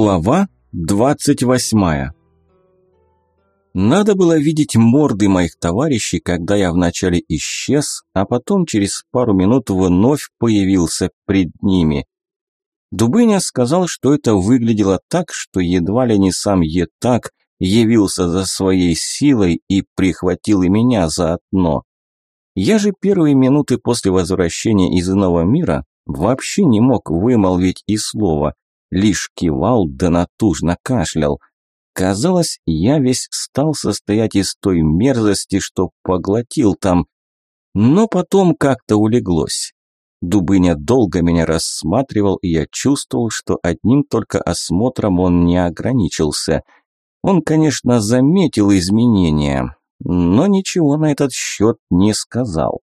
Глава двадцать восьмая Надо было видеть морды моих товарищей, когда я вначале исчез, а потом через пару минут вновь появился пред ними. Дубыня сказал, что это выглядело так, что едва ли не сам Етак явился за своей силой и прихватил и меня заодно. Я же первые минуты после возвращения из иного мира вообще не мог вымолвить и слова – лишь кивал да натужно кашлял. Казалось, я весь стал состоять из той мерзости, что поглотил там. Но потом как-то улеглось. Дубыня долго меня рассматривал, и я чувствовал, что одним только осмотром он не ограничился. Он, конечно, заметил изменения, но ничего на этот счет не сказал.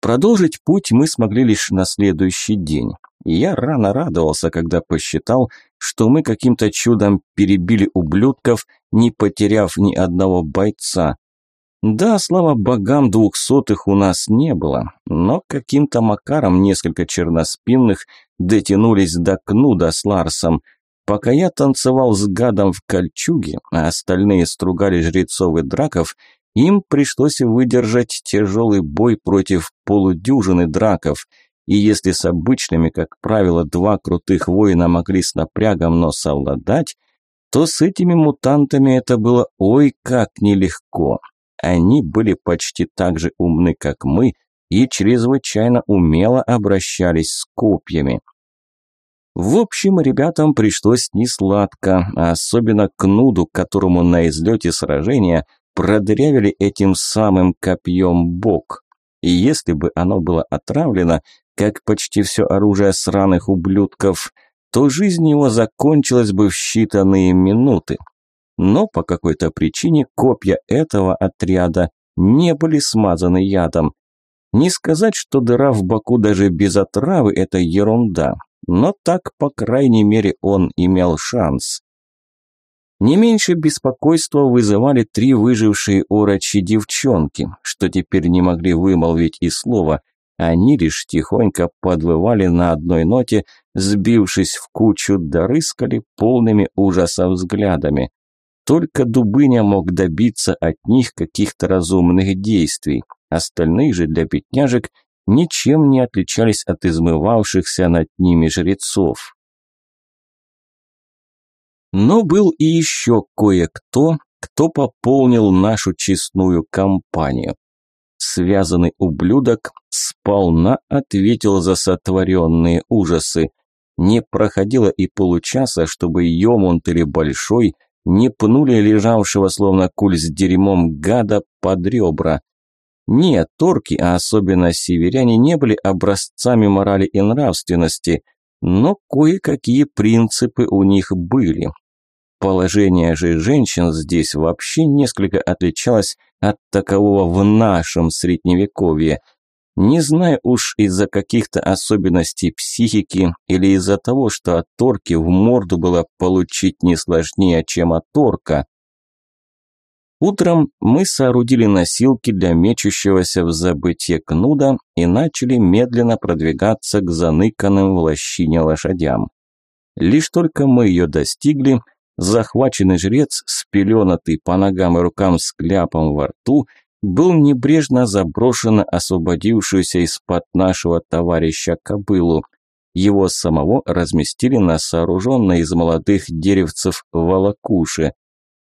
Продолжить путь мы смогли лишь на следующий день. Я рано радовался, когда посчитал, что мы каким-то чудом перебили ублюдков, не потеряв ни одного бойца. Да, слава богам, двухсотых у нас не было, но каким-то макаром несколько черноспинных дотянулись до Кнуда с Ларсом. Пока я танцевал с гадом в кольчуге, а остальные стругали жрецов и драков, им пришлось выдержать тяжелый бой против полудюжины драков – и если с обычными, как правило, два крутых воина могли с напрягом, но совладать, то с этими мутантами это было ой как нелегко. Они были почти так же умны, как мы, и чрезвычайно умело обращались с копьями. В общем, ребятам пришлось несладко, а особенно Кнуду, которому на излете сражения продырявили этим самым копьем бок. И если бы оно было отравлено, как почти все оружие сраных ублюдков, то жизнь его закончилась бы в считанные минуты. Но по какой-то причине копья этого отряда не были смазаны ядом. Не сказать, что дыра в боку даже без отравы – это ерунда, но так, по крайней мере, он имел шанс. Не меньше беспокойства вызывали три выжившие орочи девчонки, что теперь не могли вымолвить и слова, они лишь тихонько подвывали на одной ноте, сбившись в кучу, дорыскали полными ужаса взглядами. Только Дубыня мог добиться от них каких-то разумных действий. Остальные же для пятняжек ничем не отличались от измывавшихся над ними жрецов. Но был и еще кое-кто, кто пополнил нашу честную компанию связанный ублюдок сполна ответил за сотворенные ужасы. Не проходило и получаса, чтобы Йомунт или Большой не пнули лежавшего словно куль с дерьмом гада под ребра. Нет, торки, а особенно северяне, не были образцами морали и нравственности, но кое-какие принципы у них были. Положение же женщин здесь вообще несколько отличалось от такового в нашем средневековье. Не знаю уж из-за каких-то особенностей психики или из-за того, что от торки в морду было получить не сложнее, чем от торка. Утром мы соорудили носилки для мечущегося в забытье кнуда и начали медленно продвигаться к заныканным в лощине лошадям. Лишь только мы ее достигли, Захваченный жрец, спеленатый по ногам и рукам с кляпом во рту, был небрежно заброшен освободившуюся из-под нашего товарища кобылу. Его самого разместили на сооруженной из молодых деревцев волокуше.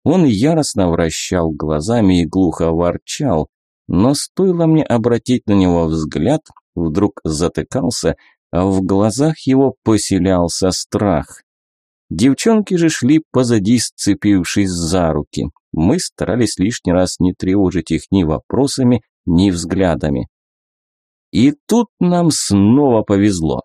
Он яростно вращал глазами и глухо ворчал, но стоило мне обратить на него взгляд, вдруг затыкался, а в глазах его поселялся страх. Девчонки же шли позади, сцепившись за руки. Мы старались лишний раз не тревожить их ни вопросами, ни взглядами. И тут нам снова повезло.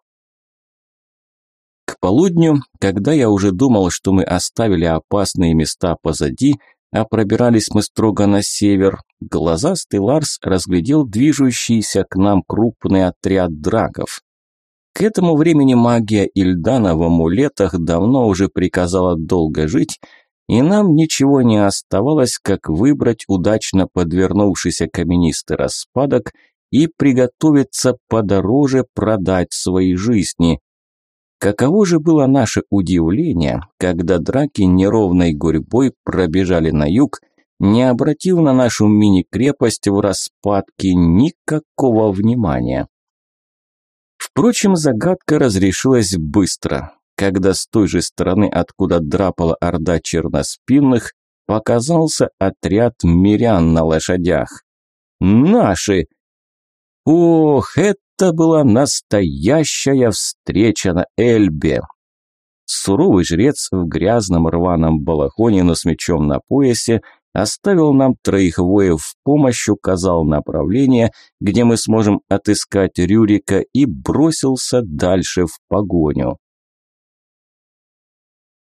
К полудню, когда я уже думал, что мы оставили опасные места позади, а пробирались мы строго на север, глазастый Ларс разглядел движущийся к нам крупный отряд драков. К этому времени магия Ильдана в амулетах давно уже приказала долго жить, и нам ничего не оставалось, как выбрать удачно подвернувшийся каменистый распадок и приготовиться подороже продать свои жизни. Каково же было наше удивление, когда драки неровной гурьбой пробежали на юг, не обратив на нашу мини-крепость в распадке никакого внимания. Впрочем, загадка разрешилась быстро, когда с той же стороны, откуда драпала орда черноспинных, показался отряд мирян на лошадях. Наши! Ох, это была настоящая встреча на Эльбе. Суровый жрец в грязном рваном балахоне, но с мечом на поясе, оставил нам троих воев в помощь, указал направление, где мы сможем отыскать Рюрика и бросился дальше в погоню.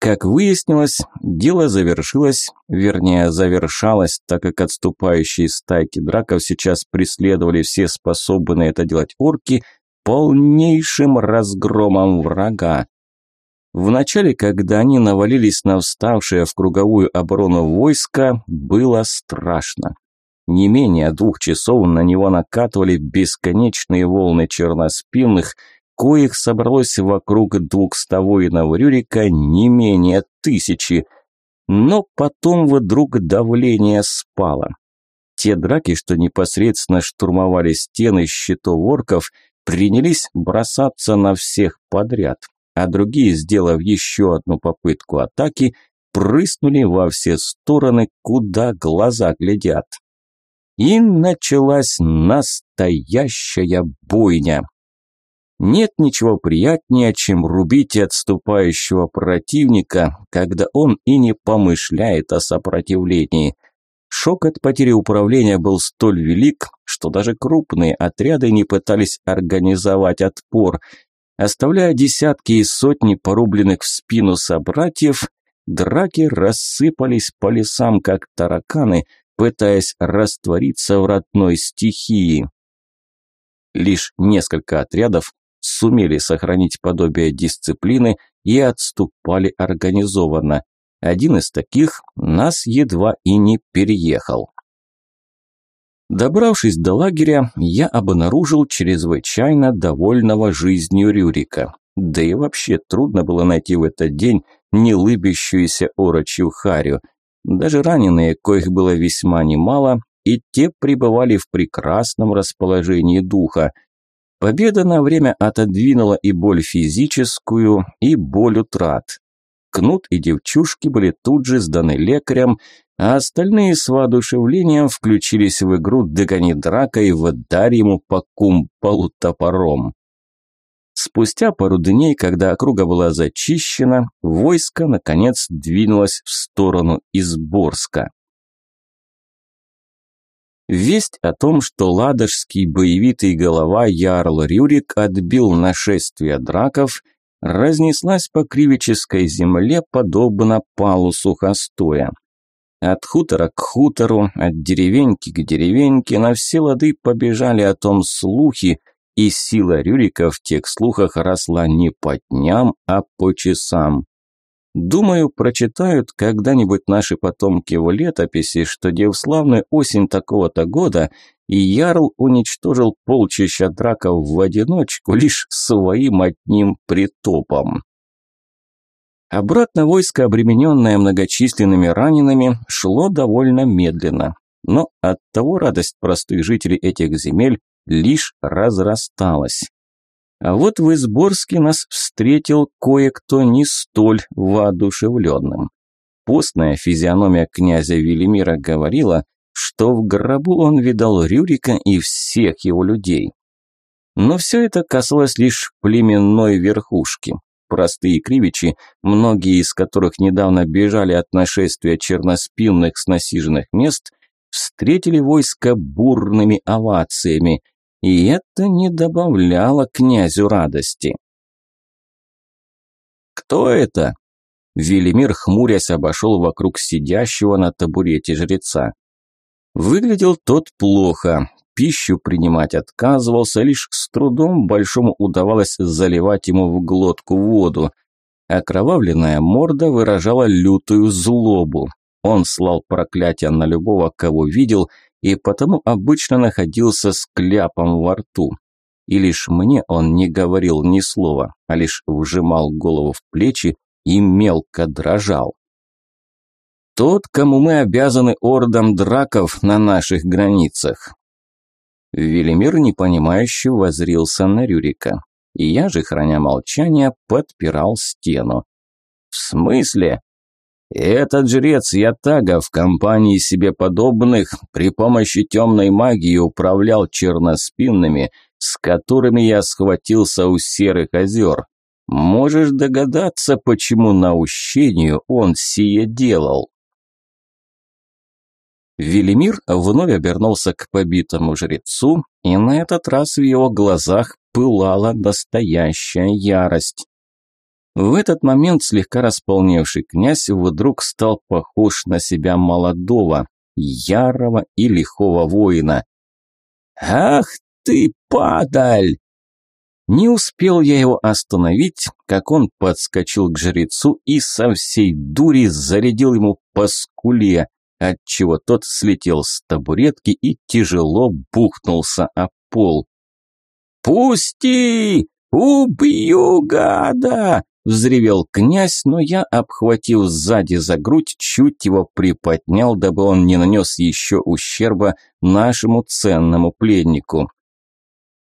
Как выяснилось, дело завершилось, вернее, завершалось, так как отступающие стайки драков сейчас преследовали все способные это делать орки полнейшим разгромом врага. Вначале, когда они навалились на вставшее в круговую оборону войско, было страшно. Не менее двух часов на него накатывали бесконечные волны черноспинных – коих собралось вокруг двухстовойного Рюрика не менее тысячи. Но потом вдруг давление спало. Те драки, что непосредственно штурмовали стены щитов орков, принялись бросаться на всех подряд, а другие, сделав еще одну попытку атаки, прыснули во все стороны, куда глаза глядят. И началась настоящая бойня. Нет ничего приятнее, чем рубить отступающего противника, когда он и не помышляет о сопротивлении. Шок от потери управления был столь велик, что даже крупные отряды не пытались организовать отпор. Оставляя десятки и сотни порубленных в спину собратьев, драки рассыпались по лесам, как тараканы, пытаясь раствориться в родной стихии. Лишь несколько отрядов сумели сохранить подобие дисциплины и отступали организованно. Один из таких нас едва и не переехал. Добравшись до лагеря, я обнаружил чрезвычайно довольного жизнью Рюрика. Да и вообще трудно было найти в этот день нелыбящуюся орочью харю. Даже раненые, коих было весьма немало, и те пребывали в прекрасном расположении духа – Победа на время отодвинула и боль физическую, и боль утрат. Кнут и девчушки были тут же сданы лекарям, а остальные с воодушевлением включились в игру «Догони драка» и «Вдарь ему по кумполу топором». Спустя пару дней, когда округа была зачищена, войско, наконец, двинулось в сторону Изборска. Весть о том, что ладожский боевитый голова Ярл Рюрик отбил нашествие драков, разнеслась по кривической земле, подобно палу сухостоя. От хутора к хутору, от деревеньки к деревеньке на все лады побежали о том слухи, и сила Рюрика в тех слухах росла не по дням, а по часам. Думаю, прочитают когда-нибудь наши потомки в летописи, что в славную осень такого-то года и Ярл уничтожил полчища драков в одиночку лишь своим одним притопом. Обратно войско, обремененное многочисленными ранеными, шло довольно медленно. Но оттого радость простых жителей этих земель лишь разрасталась. А вот в Изборске нас встретил кое-кто не столь воодушевленным. Постная физиономия князя Велимира говорила, что в гробу он видал Рюрика и всех его людей. Но все это касалось лишь племенной верхушки. Простые кривичи, многие из которых недавно бежали от нашествия черноспинных с насиженных мест, встретили войско бурными овациями – и это не добавляло князю радости. «Кто это?» Велимир, хмурясь, обошел вокруг сидящего на табурете жреца. Выглядел тот плохо, пищу принимать отказывался, лишь с трудом большому удавалось заливать ему в глотку воду. Окровавленная морда выражала лютую злобу. Он слал проклятия на любого, кого видел, и потому обычно находился с кляпом во рту. и лишь мне он не говорил ни слова, а лишь вжимал голову в плечи и мелко дрожал. Тот, кому мы обязаны ордам драков на наших границах. Велимир непонимающе возрился на Рюрика, и я же, храня молчание, подпирал стену. «В смысле?» Этот жрец Ятага в компании себе подобных при помощи темной магии управлял черноспинными, с которыми я схватился у серых озер. Можешь догадаться, почему наущению он сие делал? Велимир вновь обернулся к побитому жрецу, и на этот раз в его глазах пылала настоящая ярость. В этот момент слегка располневший князь вдруг стал похож на себя молодого, ярого и лихого воина. «Ах ты, падаль!» Не успел я его остановить, как он подскочил к жрецу и со всей дури зарядил ему по скуле, отчего тот слетел с табуретки и тяжело бухнулся о пол. «Пусти! Убью гада!» Взревел князь, но я, обхватив сзади за грудь, чуть его приподнял, дабы он не нанес еще ущерба нашему ценному пленнику.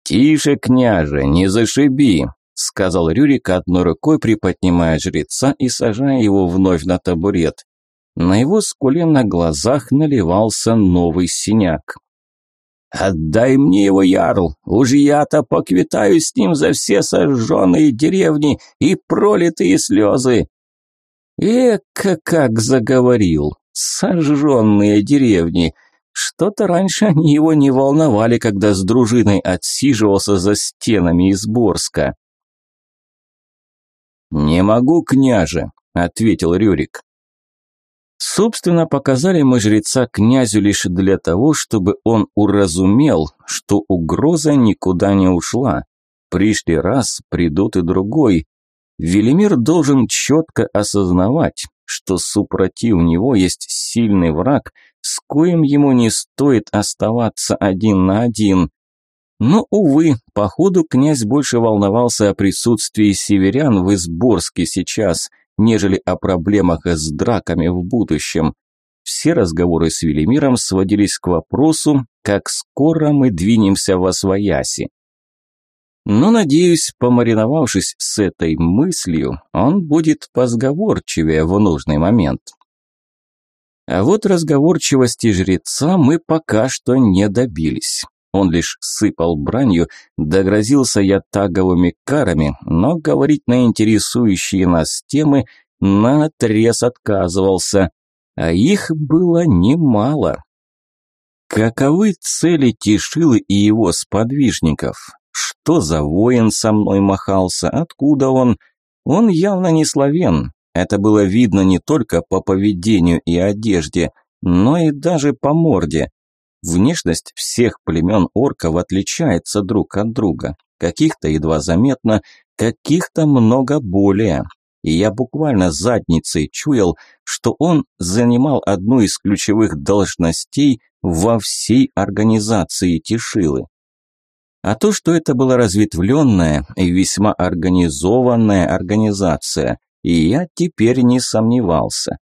«Тише, княже, не зашиби!» – сказал Рюрик, одной рукой приподнимая жреца и сажая его вновь на табурет. На его скуле на глазах наливался новый синяк. «Отдай мне его, Ярл! Уж я-то поквитаюсь с ним за все сожженные деревни и пролитые слезы!» Эка как заговорил! Сожженные деревни! Что-то раньше они его не волновали, когда с дружиной отсиживался за стенами Изборска. «Не могу, княже», – ответил Рюрик. Собственно, показали мы жреца князю лишь для того, чтобы он уразумел, что угроза никуда не ушла. Пришли раз, придут и другой. Велимир должен четко осознавать, что супротив него есть сильный враг, с коим ему не стоит оставаться один на один. Но, увы, походу князь больше волновался о присутствии северян в Изборске сейчас – нежели о проблемах с драками в будущем. Все разговоры с Велимиром сводились к вопросу, как скоро мы двинемся во Освояси. Но, надеюсь, помариновавшись с этой мыслью, он будет позговорчивее в нужный момент. А вот разговорчивости жреца мы пока что не добились. Он лишь сыпал бранью, догрозился я таговыми карами, но говорить на интересующие нас темы наотрез отказывался, а их было немало. Каковы цели Тишилы и его сподвижников? Что за воин со мной махался? Откуда он? Он явно не славен. Это было видно не только по поведению и одежде, но и даже по морде. Внешность всех племен орков отличается друг от друга. Каких-то едва заметно, каких-то много более. И я буквально задницей чуял, что он занимал одну из ключевых должностей во всей организации Тишилы. А то, что это была разветвленная и весьма организованная организация, и я теперь не сомневался.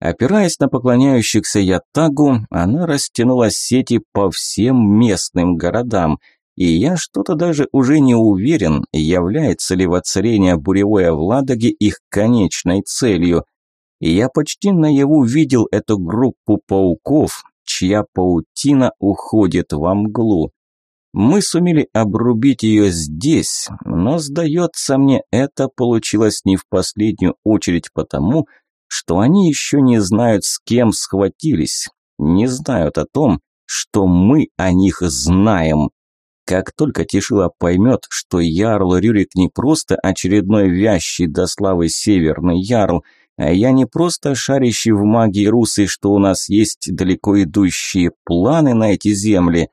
Опираясь на поклоняющихся Ятагу, она растянула сети по всем местным городам, и я что-то даже уже не уверен, является ли воцарение буревое в Ладоге их конечной целью. Я почти наяву видел эту группу пауков, чья паутина уходит во мглу. Мы сумели обрубить ее здесь, но, сдается мне, это получилось не в последнюю очередь потому, что они еще не знают, с кем схватились, не знают о том, что мы о них знаем. Как только Тишила поймет, что Ярл Рюрик не просто очередной вящий до славы северный Ярл, а я не просто шарящий в магии русы, что у нас есть далеко идущие планы на эти земли.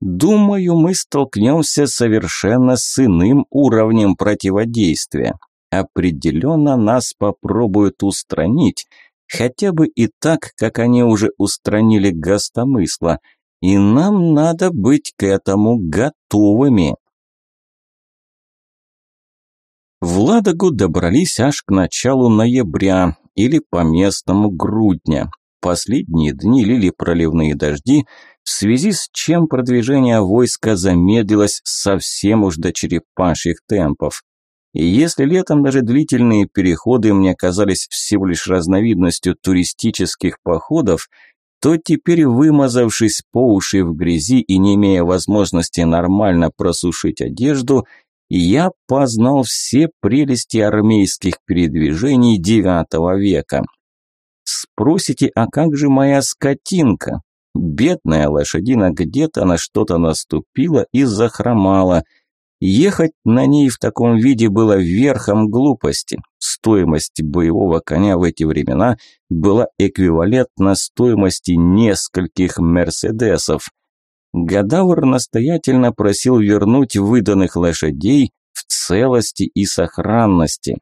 Думаю, мы столкнемся совершенно с иным уровнем противодействия определенно нас попробуют устранить, хотя бы и так, как они уже устранили гостомысла, и нам надо быть к этому готовыми. В Ладогу добрались аж к началу ноября или по местному грудня. Последние дни лили проливные дожди, в связи с чем продвижение войска замедлилось совсем уж до черепашьих темпов. И если летом даже длительные переходы мне казались всего лишь разновидностью туристических походов, то теперь, вымазавшись по уши в грязи и не имея возможности нормально просушить одежду, я познал все прелести армейских передвижений IX века. Спросите, а как же моя скотинка? Бедная лошадина где-то на что-то наступила и захромала. Ехать на ней в таком виде было верхом глупости. Стоимость боевого коня в эти времена была эквивалентна стоимости нескольких «Мерседесов». Гадавр настоятельно просил вернуть выданных лошадей в целости и сохранности.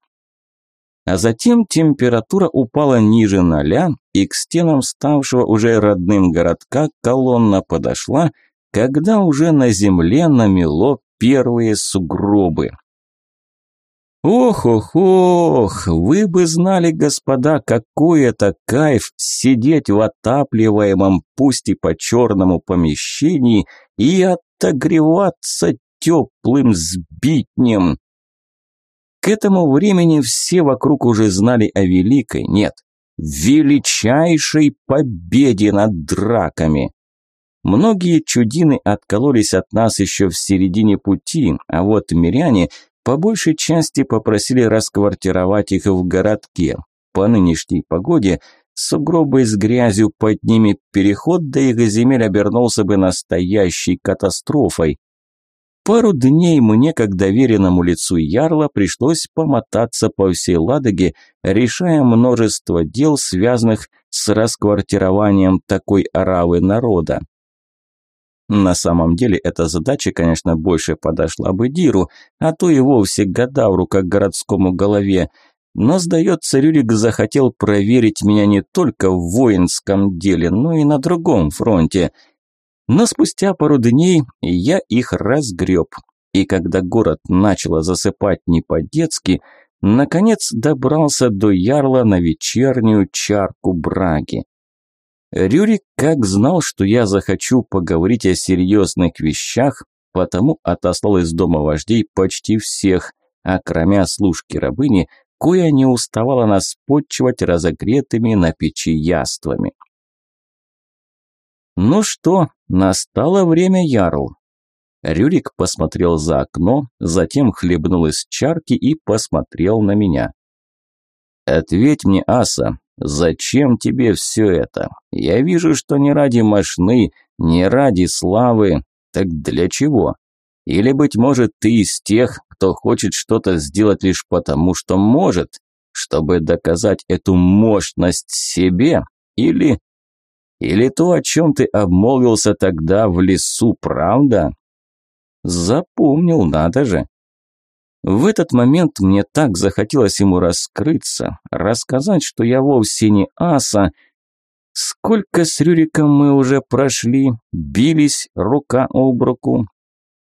А затем температура упала ниже ноля, и к стенам ставшего уже родным городка колонна подошла, когда уже на земле намело первые сугробы. Ох-ох-ох, вы бы знали, господа, какой это кайф сидеть в отапливаемом, пусть и по-черному помещении и отогреваться теплым сбитнем. К этому времени все вокруг уже знали о великой, нет, величайшей победе над драками. Многие чудины откололись от нас еще в середине пути, а вот миряне – по большей части попросили расквартировать их в городке. По нынешней погоде сугробы с грязью под ними переход до их земель обернулся бы настоящей катастрофой. Пару дней мне, как доверенному лицу Ярла, пришлось помотаться по всей Ладоге, решая множество дел, связанных с расквартированием такой оравы народа. На самом деле эта задача, конечно, больше подошла бы Диру, а то и вовсе Гадавру как городскому голове. Но, сдается, Рюрик захотел проверить меня не только в воинском деле, но и на другом фронте. Но спустя пару дней я их разгреб. И когда город начал засыпать не по-детски, наконец добрался до Ярла на вечернюю чарку браги. Рюрик как знал, что я захочу поговорить о серьезных вещах, потому отослал из дома вождей почти всех, а кроме служки рабыни, кое не уставала нас подчивать разогретыми на печи яствами. Ну что, настало время ярл. Рюрик посмотрел за окно, затем хлебнул из чарки и посмотрел на меня. «Ответь мне, Аса, Зачем тебе все это? Я вижу, что не ради мошны, не ради славы. Так для чего? Или, быть может, ты из тех, кто хочет что-то сделать лишь потому, что может, чтобы доказать эту мощность себе? Или... Или то, о чем ты обмолвился тогда в лесу, правда? Запомнил, надо же. В этот момент мне так захотелось ему раскрыться, рассказать, что я вовсе не аса. Сколько с Рюриком мы уже прошли, бились рука об руку.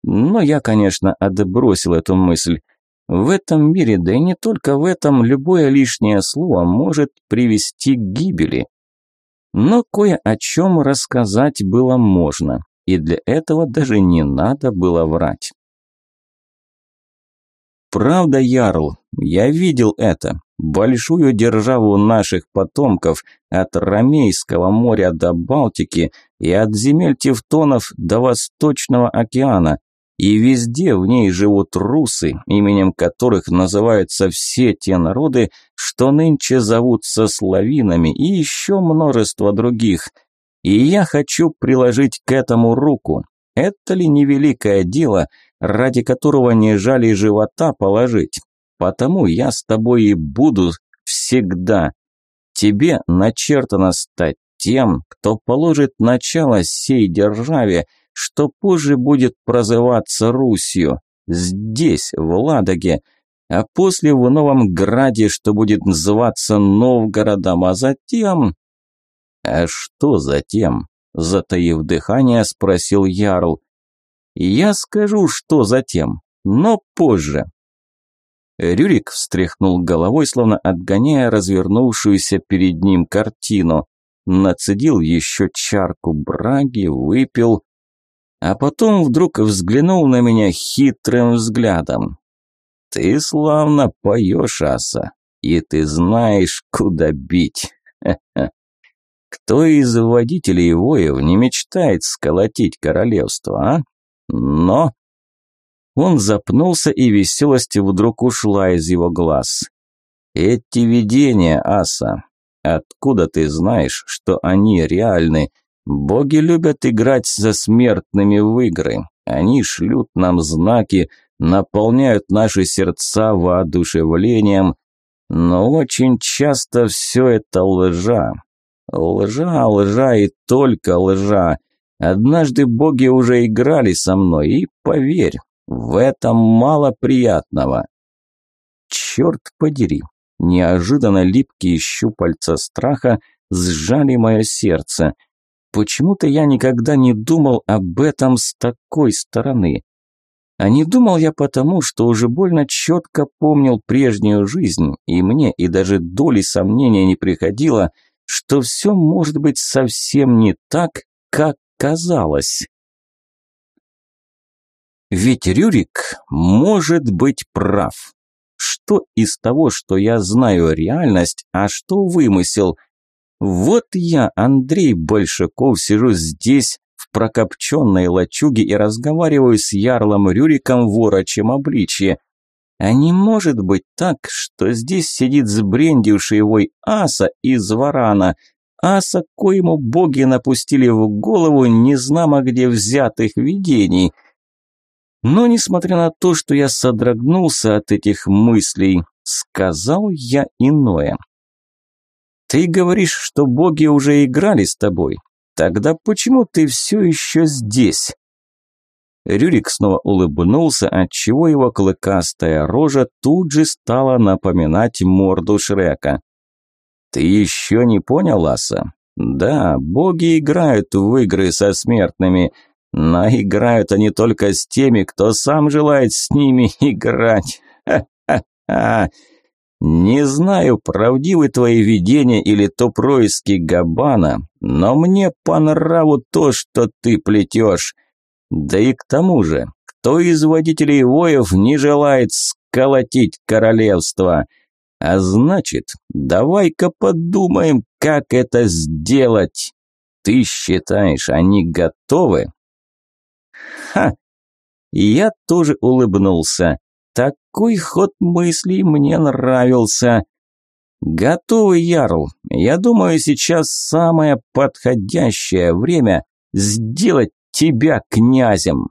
Но я, конечно, отбросил эту мысль. В этом мире, да и не только в этом, любое лишнее слово может привести к гибели. Но кое о чем рассказать было можно, и для этого даже не надо было врать. Правда, Ярл, я видел это. Большую державу наших потомков от Ромейского моря до Балтики и от земель Тевтонов до Восточного океана. И везде в ней живут русы, именем которых называются все те народы, что нынче зовутся славинами и еще множество других. И я хочу приложить к этому руку. Это ли не великое дело – ради которого не жали живота положить. Потому я с тобой и буду всегда. Тебе начертано стать тем, кто положит начало сей державе, что позже будет прозываться Русью, здесь, в Ладоге, а после в Новом Граде, что будет называться Новгородом, а затем... А что затем? Затаив дыхание, спросил Ярл. Я скажу, что затем, но позже. Рюрик встряхнул головой, словно отгоняя развернувшуюся перед ним картину. Нацедил еще чарку браги, выпил, а потом вдруг взглянул на меня хитрым взглядом. «Ты славно поешь, Аса, и ты знаешь, куда бить. Кто из водителей воев не мечтает сколотить королевство, а? Но он запнулся, и веселость вдруг ушла из его глаз. «Эти видения, Аса, откуда ты знаешь, что они реальны? Боги любят играть со смертными в игры. Они шлют нам знаки, наполняют наши сердца воодушевлением, но очень часто все это лжа. Лжа, лжа и только лжа. Однажды боги уже играли со мной, и поверь, в этом мало приятного. Черт подери, неожиданно липкие щупальца страха сжали мое сердце. Почему-то я никогда не думал об этом с такой стороны. А не думал я потому, что уже больно четко помнил прежнюю жизнь, и мне и даже доли сомнения не приходило, что все может быть совсем не так, как казалось. Ведь Рюрик может быть прав. Что из того, что я знаю реальность, а что вымысел? Вот я, Андрей Большаков, сижу здесь, в прокопченной лачуге и разговариваю с ярлом Рюриком в орочем обличье. А не может быть так, что здесь сидит сбрендивший вой аса из варана, аса, коему боги напустили в голову незнамо где взятых видений – но, несмотря на то, что я содрогнулся от этих мыслей, сказал я иное. «Ты говоришь, что боги уже играли с тобой. Тогда почему ты все еще здесь?» Рюрик снова улыбнулся, отчего его клыкастая рожа тут же стала напоминать морду Шрека. «Ты еще не понял, Аса? Да, боги играют в игры со смертными, но играют они только с теми, кто сам желает с ними играть. Ха-ха-ха. Не знаю, правдивы твои видения или то происки Габана, но мне по нраву то, что ты плетешь. Да и к тому же, кто из водителей воев не желает сколотить королевство? А значит, давай-ка подумаем, как это сделать. Ты считаешь, они готовы? Ха! Я тоже улыбнулся. Такой ход мыслей мне нравился. Готовый, Ярл. Я думаю, сейчас самое подходящее время сделать тебя князем.